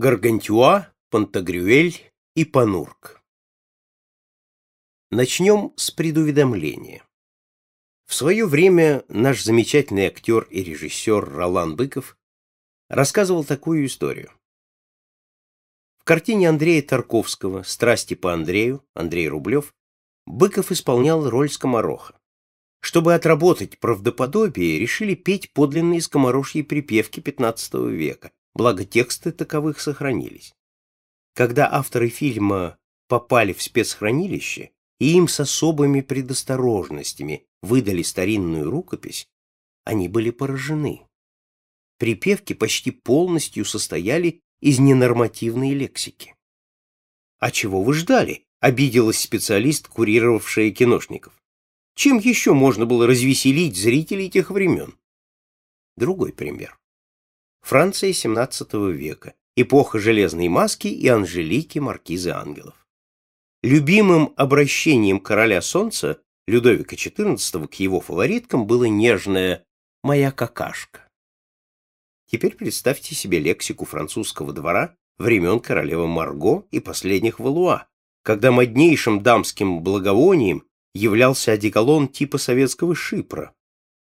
Гаргантюа, Пантагрюэль и Панурк. Начнем с предуведомления. В свое время наш замечательный актер и режиссер Ролан Быков рассказывал такую историю. В картине Андрея Тарковского «Страсти по Андрею» Андрей Рублев Быков исполнял роль скомороха. Чтобы отработать правдоподобие, решили петь подлинные скоморожьи припевки XV века, благо тексты таковых сохранились. Когда авторы фильма попали в спецхранилище и им с особыми предосторожностями выдали старинную рукопись, они были поражены. Припевки почти полностью состояли из ненормативной лексики. «А чего вы ждали?» — обиделась специалист, курировавшая киношников. «Чем еще можно было развеселить зрителей тех времен?» Другой пример. Франция XVII века, эпоха железной маски и Анжелики, маркизы ангелов. Любимым обращением короля солнца Людовика XIV к его фавориткам было нежное «моя какашка». Теперь представьте себе лексику французского двора времен королевы Марго и последних Валуа, когда моднейшим дамским благовонием являлся одеколон типа советского шипра,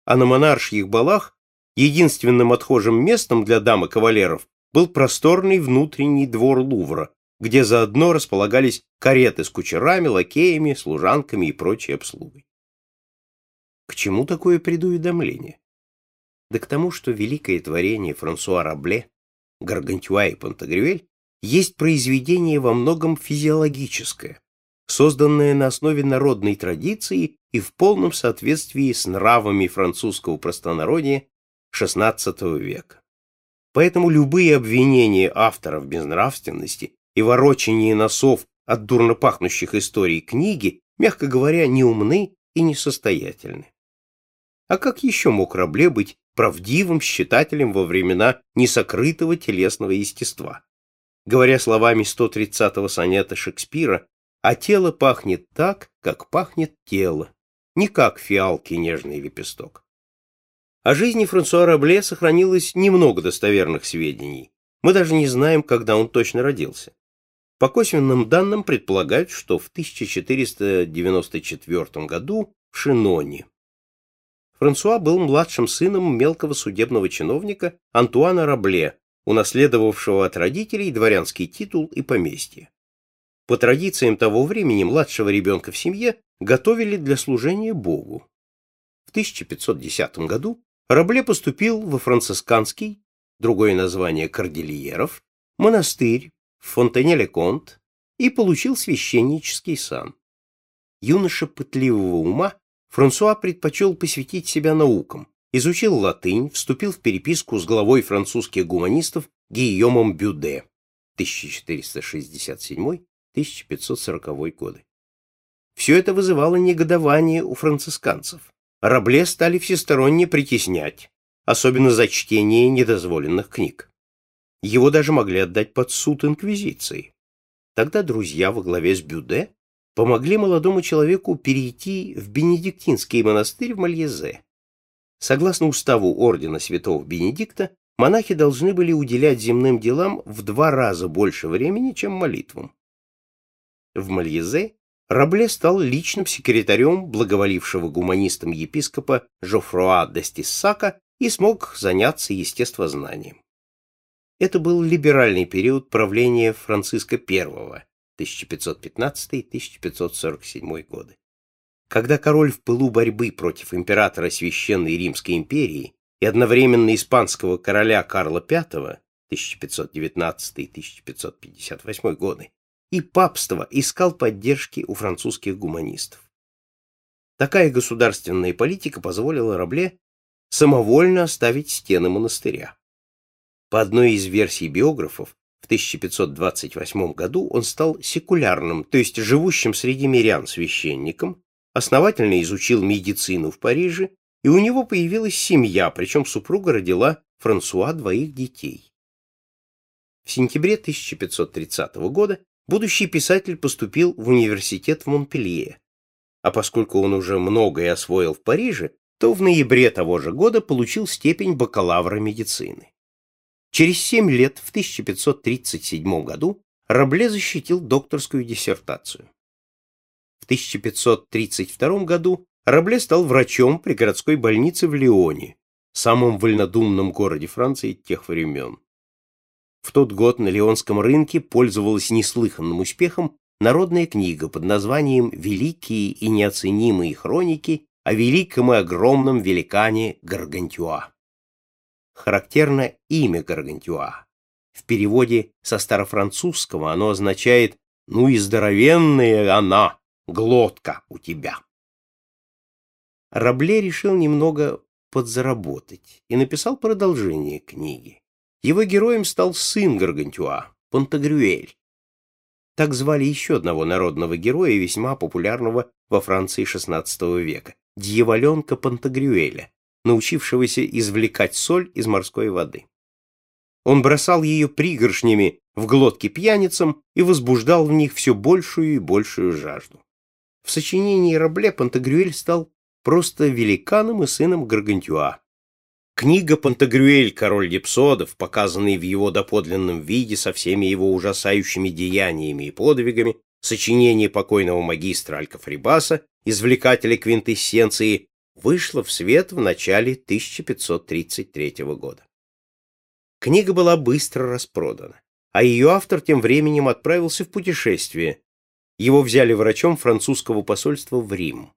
а на монаршьих балах Единственным отхожим местом для дам и кавалеров был просторный внутренний двор Лувра, где заодно располагались кареты с кучерами, лакеями, служанками и прочей обслугой. К чему такое предуведомление? Да к тому, что великое творение Франсуа Рабле, Гаргантюа и Пантагрюэль есть произведение во многом физиологическое, созданное на основе народной традиции и в полном соответствии с нравами французского простонародия XVI века. Поэтому любые обвинения авторов в безнравственности и ворочание носов от дурно пахнущих историй книги, мягко говоря, неумны и несостоятельны. А как еще мог Рабле быть правдивым считателем во времена несокрытого телесного естества? Говоря словами 130-го сонета Шекспира, а тело пахнет так, как пахнет тело, не как фиалки нежный лепесток. О жизни Франсуа Рабле сохранилось немного достоверных сведений. Мы даже не знаем, когда он точно родился. По косвенным данным предполагают, что в 1494 году в Шиноне. Франсуа был младшим сыном мелкого судебного чиновника Антуана Рабле, унаследовавшего от родителей дворянский титул и поместье. По традициям того времени младшего ребенка в семье готовили для служения Богу. В 1510 году Рабле поступил во францисканский, другое название Кордильеров, монастырь в Фонтене-ле-Конт и получил священнический сан. Юноша пытливого ума, Франсуа предпочел посвятить себя наукам, изучил латынь, вступил в переписку с главой французских гуманистов Гийомом Бюде 1467-1540 годы. Все это вызывало негодование у францисканцев. Рабле стали всесторонне притеснять, особенно за чтение недозволенных книг. Его даже могли отдать под суд инквизиции. Тогда друзья во главе с Бюде помогли молодому человеку перейти в Бенедиктинский монастырь в Мальезе. Согласно уставу ордена святого Бенедикта, монахи должны были уделять земным делам в два раза больше времени, чем молитвам. В Мальезе Рабле стал личным секретарем благоволившего гуманистам епископа Жофруа де Стиссака и смог заняться естествознанием. Это был либеральный период правления Франциска I 1515-1547 годы. Когда король в пылу борьбы против императора Священной Римской империи и одновременно испанского короля Карла V 1519-1558 годы и папство искал поддержки у французских гуманистов. Такая государственная политика позволила Рабле самовольно оставить стены монастыря. По одной из версий биографов, в 1528 году он стал секулярным, то есть живущим среди мирян священником, основательно изучил медицину в Париже, и у него появилась семья, причем супруга родила Франсуа двоих детей. В сентябре 1530 года будущий писатель поступил в университет в Монпелье, а поскольку он уже многое освоил в Париже, то в ноябре того же года получил степень бакалавра медицины. Через семь лет, в 1537 году, Рабле защитил докторскую диссертацию. В 1532 году Рабле стал врачом при городской больнице в Лионе, самом вольнодумном городе Франции тех времен. В тот год на Лионском рынке пользовалась неслыханным успехом народная книга под названием «Великие и неоценимые хроники о великом и огромном великане Гаргантюа». Характерно имя Гаргантюа. В переводе со старофранцузского оно означает «ну и здоровенная она, глотка у тебя». Рабле решил немного подзаработать и написал продолжение книги. Его героем стал сын Гаргантюа, Пантагрюэль. Так звали еще одного народного героя, весьма популярного во Франции XVI века, дьяволенка Пантагрюэля, научившегося извлекать соль из морской воды. Он бросал ее пригоршнями в глотки пьяницам и возбуждал в них все большую и большую жажду. В сочинении Рабле Пантагрюэль стал просто великаном и сыном Гаргантюа. Книга «Пантагрюэль. Король Дипсодов», показанный в его доподлинном виде со всеми его ужасающими деяниями и подвигами, сочинение покойного магистра Алькафрибаса, извлекателя квинтэссенции, вышла в свет в начале 1533 года. Книга была быстро распродана, а ее автор тем временем отправился в путешествие. Его взяли врачом французского посольства в Рим.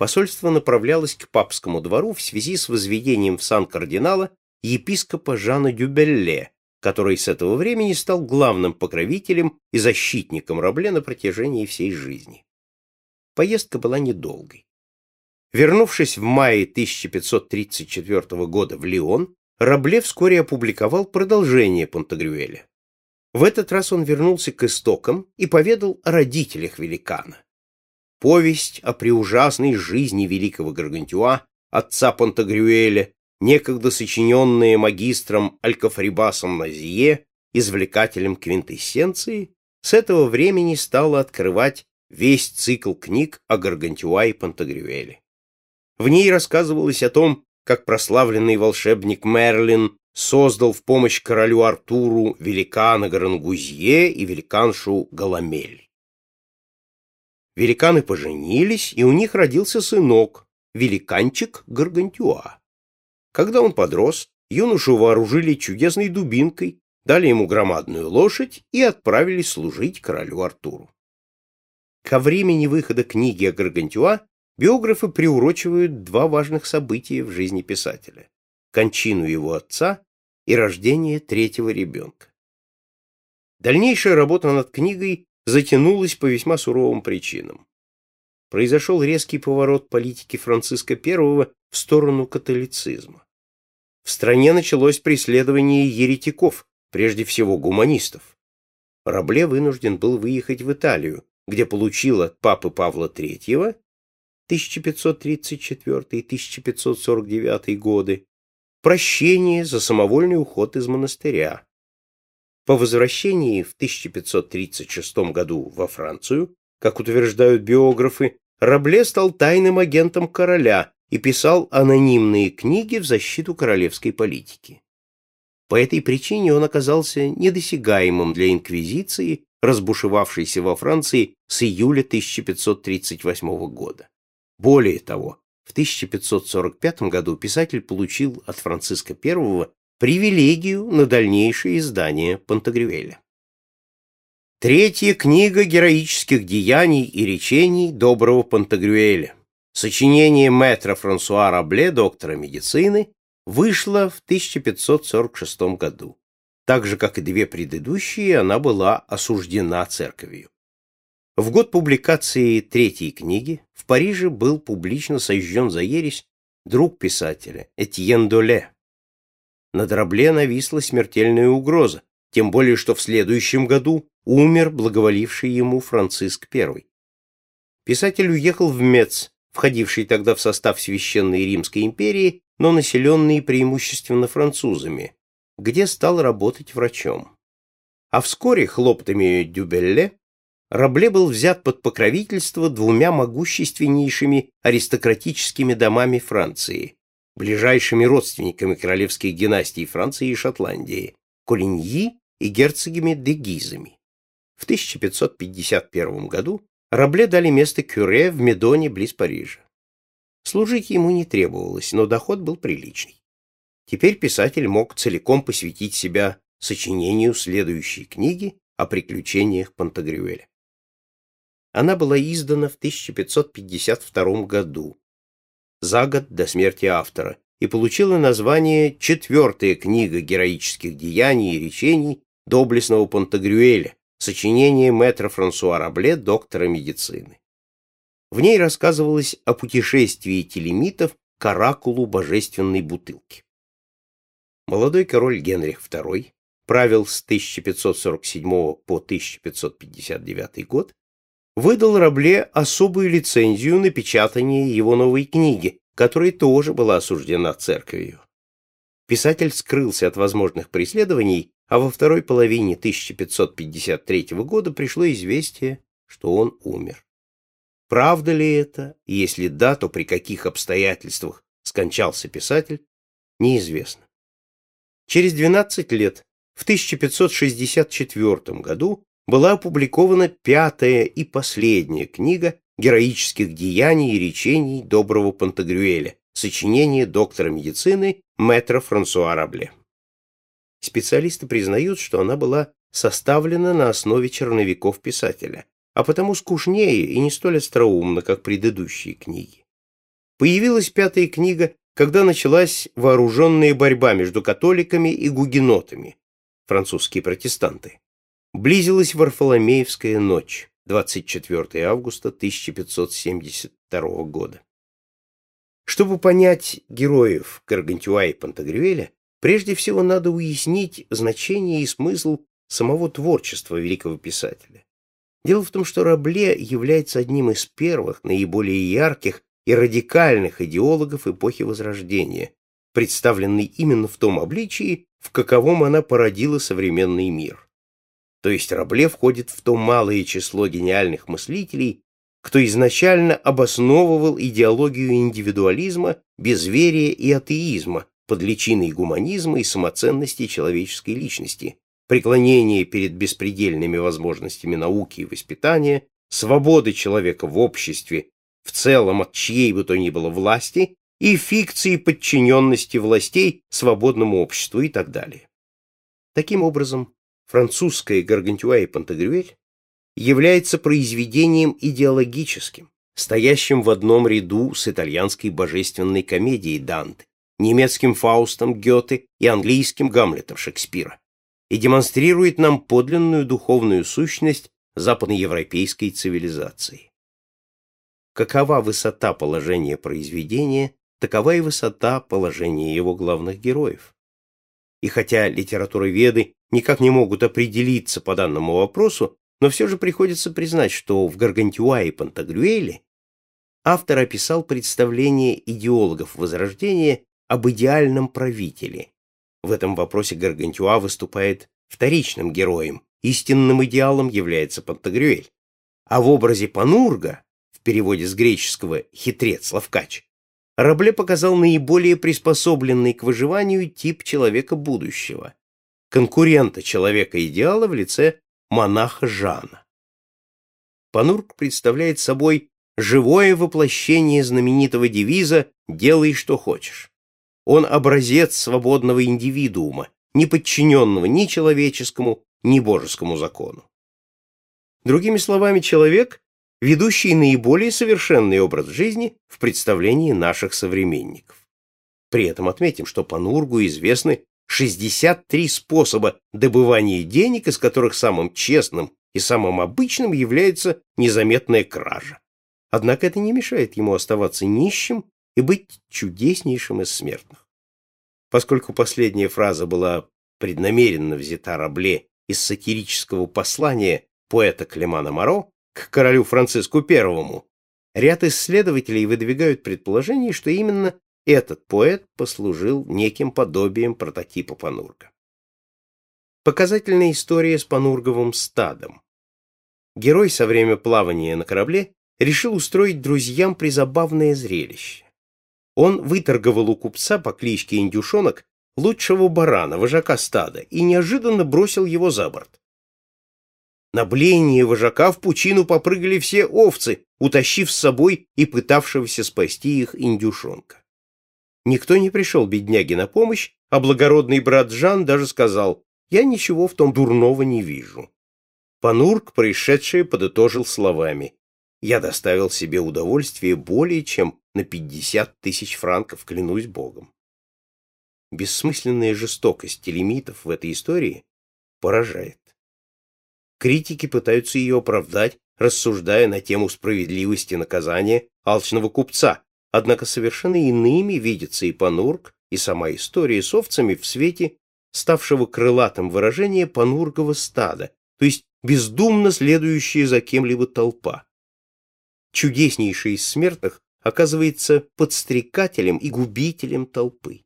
Посольство направлялось к папскому двору в связи с возведением в сан кардинала епископа Жана Дюбелле, который с этого времени стал главным покровителем и защитником Рабле на протяжении всей жизни. Поездка была недолгой. Вернувшись в мае 1534 года в Лион, Рабле вскоре опубликовал продолжение Пантагрюэля. В этот раз он вернулся к истокам и поведал о родителях великана. Повесть о преужасной жизни великого Гаргантюа, отца Пантагрюэля, некогда сочиненная магистром Алькафрибасом Назие, извлекателем квинтэссенции, с этого времени стала открывать весь цикл книг о Гаргантюа и Пантагрюэле. В ней рассказывалось о том, как прославленный волшебник Мерлин создал в помощь королю Артуру великана Гарангузье и великаншу Галамель. Великаны поженились, и у них родился сынок, великанчик Гаргантюа. Когда он подрос, юношу вооружили чудесной дубинкой, дали ему громадную лошадь и отправились служить королю Артуру. Ко времени выхода книги о Гаргантюа биографы приурочивают два важных события в жизни писателя – кончину его отца и рождение третьего ребенка. Дальнейшая работа над книгой затянулась по весьма суровым причинам. Произошел резкий поворот политики Франциска I в сторону католицизма. В стране началось преследование еретиков, прежде всего гуманистов. Рабле вынужден был выехать в Италию, где получил от папы Павла III 1534-1549 годы, прощение за самовольный уход из монастыря. По возвращении в 1536 году во Францию, как утверждают биографы, Рабле стал тайным агентом короля и писал анонимные книги в защиту королевской политики. По этой причине он оказался недосягаемым для инквизиции, разбушевавшейся во Франции с июля 1538 года. Более того, в 1545 году писатель получил от Франциска I привилегию на дальнейшее издание Пантагрюэля. Третья книга героических деяний и речений доброго Пантагрюэля, сочинение мэтра Франсуа Рабле, доктора медицины, вышла в 1546 году. Так же, как и две предыдущие, она была осуждена церковью. В год публикации третьей книги в Париже был публично сожжен за ересь друг писателя Этьен Доле. Над Рабле нависла смертельная угроза, тем более что в следующем году умер благоволивший ему Франциск I. Писатель уехал в Мец, входивший тогда в состав Священной Римской империи, но населенный преимущественно французами, где стал работать врачом. А вскоре хлоптами Дюбелле Рабле был взят под покровительство двумя могущественнейшими аристократическими домами Франции – ближайшими родственниками королевских династий Франции и Шотландии, Колиньи и герцогами де Гизами. В 1551 году Рабле дали место кюре в Медоне близ Парижа. Служить ему не требовалось, но доход был приличный. Теперь писатель мог целиком посвятить себя сочинению следующей книги о приключениях Пантагрюэля. Она была издана в 1552 году, за год до смерти автора, и получила название «Четвертая книга героических деяний и речений доблестного Пантагрюэля», сочинение мэтра Франсуа Рабле, доктора медицины. В ней рассказывалось о путешествии телемитов к оракулу божественной бутылки. Молодой король Генрих II правил с 1547 по 1559 год, выдал Рабле особую лицензию на печатание его новой книги, которая тоже была осуждена церковью. Писатель скрылся от возможных преследований, а во второй половине 1553 года пришло известие, что он умер. Правда ли это, если да, то при каких обстоятельствах скончался писатель, неизвестно. Через 12 лет, в 1564 году, была опубликована пятая и последняя книга героических деяний и речений доброго Пантагрюэля, сочинение доктора медицины мэтра Франсуа Рабле. Специалисты признают, что она была составлена на основе черновиков писателя, а потому скучнее и не столь остроумно, как предыдущие книги. Появилась пятая книга, когда началась вооруженная борьба между католиками и гугенотами, французские протестанты. Близилась Варфоломеевская ночь, 24 августа 1572 года. Чтобы понять героев Гаргантюа и Пантагрюэля, прежде всего надо уяснить значение и смысл самого творчества великого писателя. Дело в том, что Рабле является одним из первых, наиболее ярких и радикальных идеологов эпохи Возрождения, представленный именно в том обличии, в каковом она породила современный мир. То есть Рабле входит в то малое число гениальных мыслителей, кто изначально обосновывал идеологию индивидуализма, безверия и атеизма под личиной гуманизма и самоценности человеческой личности, преклонение перед беспредельными возможностями науки и воспитания, свободы человека в обществе, в целом от чьей бы то ни было власти, и фикции подчиненности властей свободному обществу и так далее. Таким образом, французская Гаргантюа и Пантагрюэль является произведением идеологическим, стоящим в одном ряду с итальянской божественной комедией Данте, немецким Фаустом Гёте и английским Гамлетом Шекспира и демонстрирует нам подлинную духовную сущность западноевропейской цивилизации. Какова высота положения произведения, такова и высота положения его главных героев. И хотя литературоведы никак не могут определиться по данному вопросу, но все же приходится признать, что в Гаргантюа и Пантагрюэле автор описал представление идеологов Возрождения об идеальном правителе, в этом вопросе Гаргантюа выступает вторичным героем, истинным идеалом является Пантагрюэль. А в образе Панурга, в переводе с греческого «хитрец, ловкач», Рабле показал наиболее приспособленный к выживанию тип человека будущего, конкурента человека-идеала в лице монаха Жана. Панург представляет собой живое воплощение знаменитого девиза «делай, что хочешь». Он образец свободного индивидуума, не подчиненного ни человеческому, ни божескому закону. Другими словами, человек, ведущий наиболее совершенный образ жизни в представлении наших современников. При этом отметим, что по Нургу известны 63 способа добывания денег, из которых самым честным и самым обычным является незаметная кража. Однако это не мешает ему оставаться нищим и быть чудеснейшим из смертных. Поскольку последняя фраза была преднамеренно взята Рабле из сатирического послания поэта Клемана Моро к королю Франциску I, ряд исследователей выдвигают предположение, что именно этот поэт послужил неким подобием прототипа Панурга. Показательная история с Панурговым стадом. Герой со время плавания на корабле решил устроить друзьям призабавное зрелище. Он выторговал у купца по кличке Индюшонок лучшего барана, вожака стада, и неожиданно бросил его за борт. На бление вожака в пучину попрыгали все овцы, утащив с собой и пытавшегося спасти их индюшонка. Никто не пришел бедняге на помощь, а благородный брат Жан даже сказал, «Я ничего в том дурного не вижу». Панурк, происшедшее, подытожил словами, «Я доставил себе удовольствие более чем на пятьдесят тысяч франков, клянусь Богом». Бессмысленная жестокость телемитов в этой истории поражает. Критики пытаются ее оправдать, рассуждая на тему справедливости наказания алчного купца, однако совершенно иными видится и Панург, и сама история с овцами в свете ставшего крылатым выражения панургового стада, то есть бездумно следующая за кем-либо толпа. Чудеснейший из смертных оказывается подстрекателем и губителем толпы.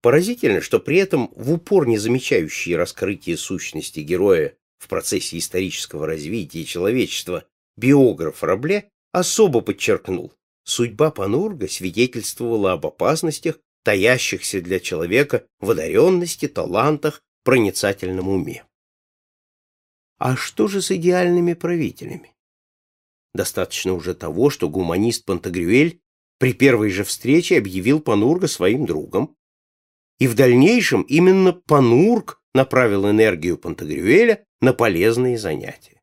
Поразительно, что при этом в упор не замечающий раскрытие сущности героя в процессе исторического развития человечества биограф Рабле особо подчеркнул, судьба Панурга свидетельствовала об опасностях, таящихся для человека в одаренности, талантах, проницательном уме. А что же с идеальными правителями? Достаточно уже того, что гуманист Пантагрюэль при первой же встрече объявил Панурга своим другом, и в дальнейшем именно Панург направил энергию Пантагрюэля на полезные занятия.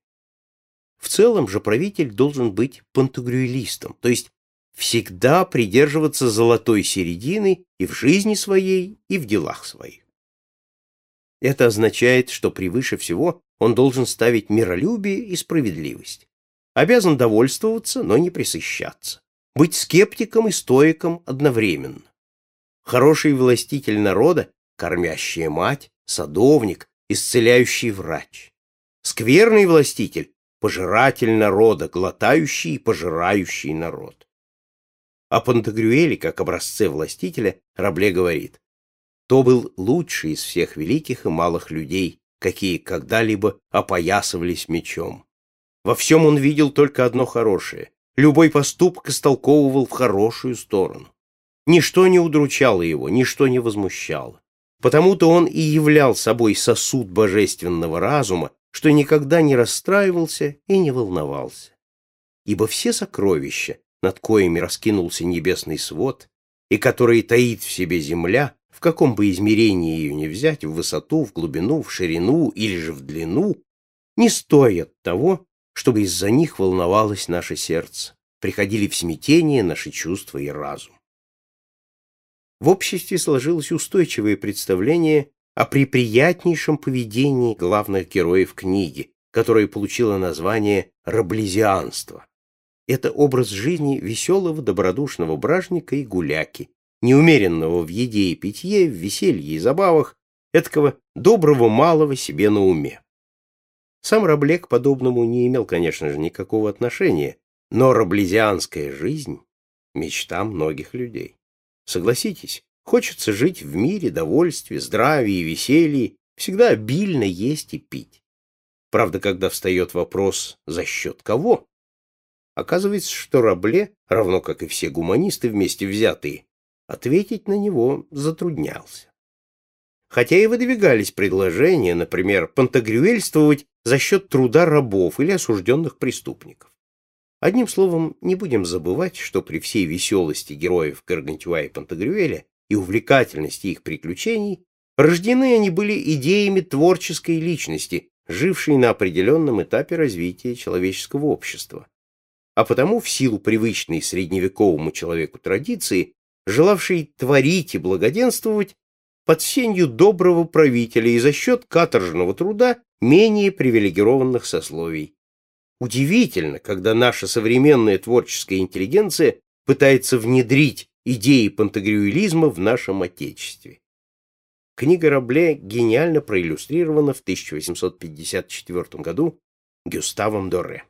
В целом же правитель должен быть пантагрюэлистом, то есть всегда придерживаться золотой середины и в жизни своей, и в делах своих. Это означает, что превыше всего он должен ставить миролюбие и справедливость. Обязан довольствоваться, но не присыщаться. Быть скептиком и стоиком одновременно. Хороший властитель народа, кормящая мать, садовник, исцеляющий врач. Скверный властитель – пожиратель народа, глотающий и пожирающий народ. О Пантагрюэле, как образце властителя, Рабле говорит, то был лучший из всех великих и малых людей, какие когда-либо опоясывались мечом. Во всем он видел только одно хорошее. Любой поступок истолковывал в хорошую сторону. Ничто не удручало его, ничто не возмущало. Потому-то он и являл собой сосуд божественного разума, что никогда не расстраивался и не волновался. Ибо все сокровища, над коими раскинулся небесный свод, и которые таит в себе земля, в каком бы измерении ее не взять, в высоту, в глубину, в ширину или же в длину, не стоят того, чтобы из-за них волновалось наше сердце, приходили в смятение наши чувства и разум. В обществе сложилось устойчивое представление о приприятнейшем поведении главных героев книги, которое получило название «раблезианство». Это образ жизни веселого добродушного бражника и гуляки, неумеренного в еде и питье, в веселье и забавах, эткого доброго малого себе на уме. Сам Рабле к подобному не имел, конечно же, никакого отношения, но раблезианская жизнь — мечта многих людей. Согласитесь, хочется жить в мире, довольстве, здравии и веселье, всегда обильно есть и пить. Правда, когда встает вопрос «за счет кого?», оказывается, что Рабле, равно как и все гуманисты вместе взятые, ответить на него затруднялся. Хотя и выдвигались предложения, например, пантагрюэльствовать за счет труда рабов или осужденных преступников. Одним словом, не будем забывать, что при всей веселости героев Гаргантюа и Пантагрюэля и увлекательности их приключений, рождены они были идеями творческой личности, жившей на определенном этапе развития человеческого общества. А потому, в силу привычной средневековому человеку традиции, желавшей творить и благоденствовать, под сенью доброго правителя и за счет каторжного труда менее привилегированных сословий. Удивительно, когда наша современная творческая интеллигенция пытается внедрить идеи пантагрюэлизма в нашем Отечестве. Книга Рабле гениально проиллюстрирована в 1854 году Гюставом Доре.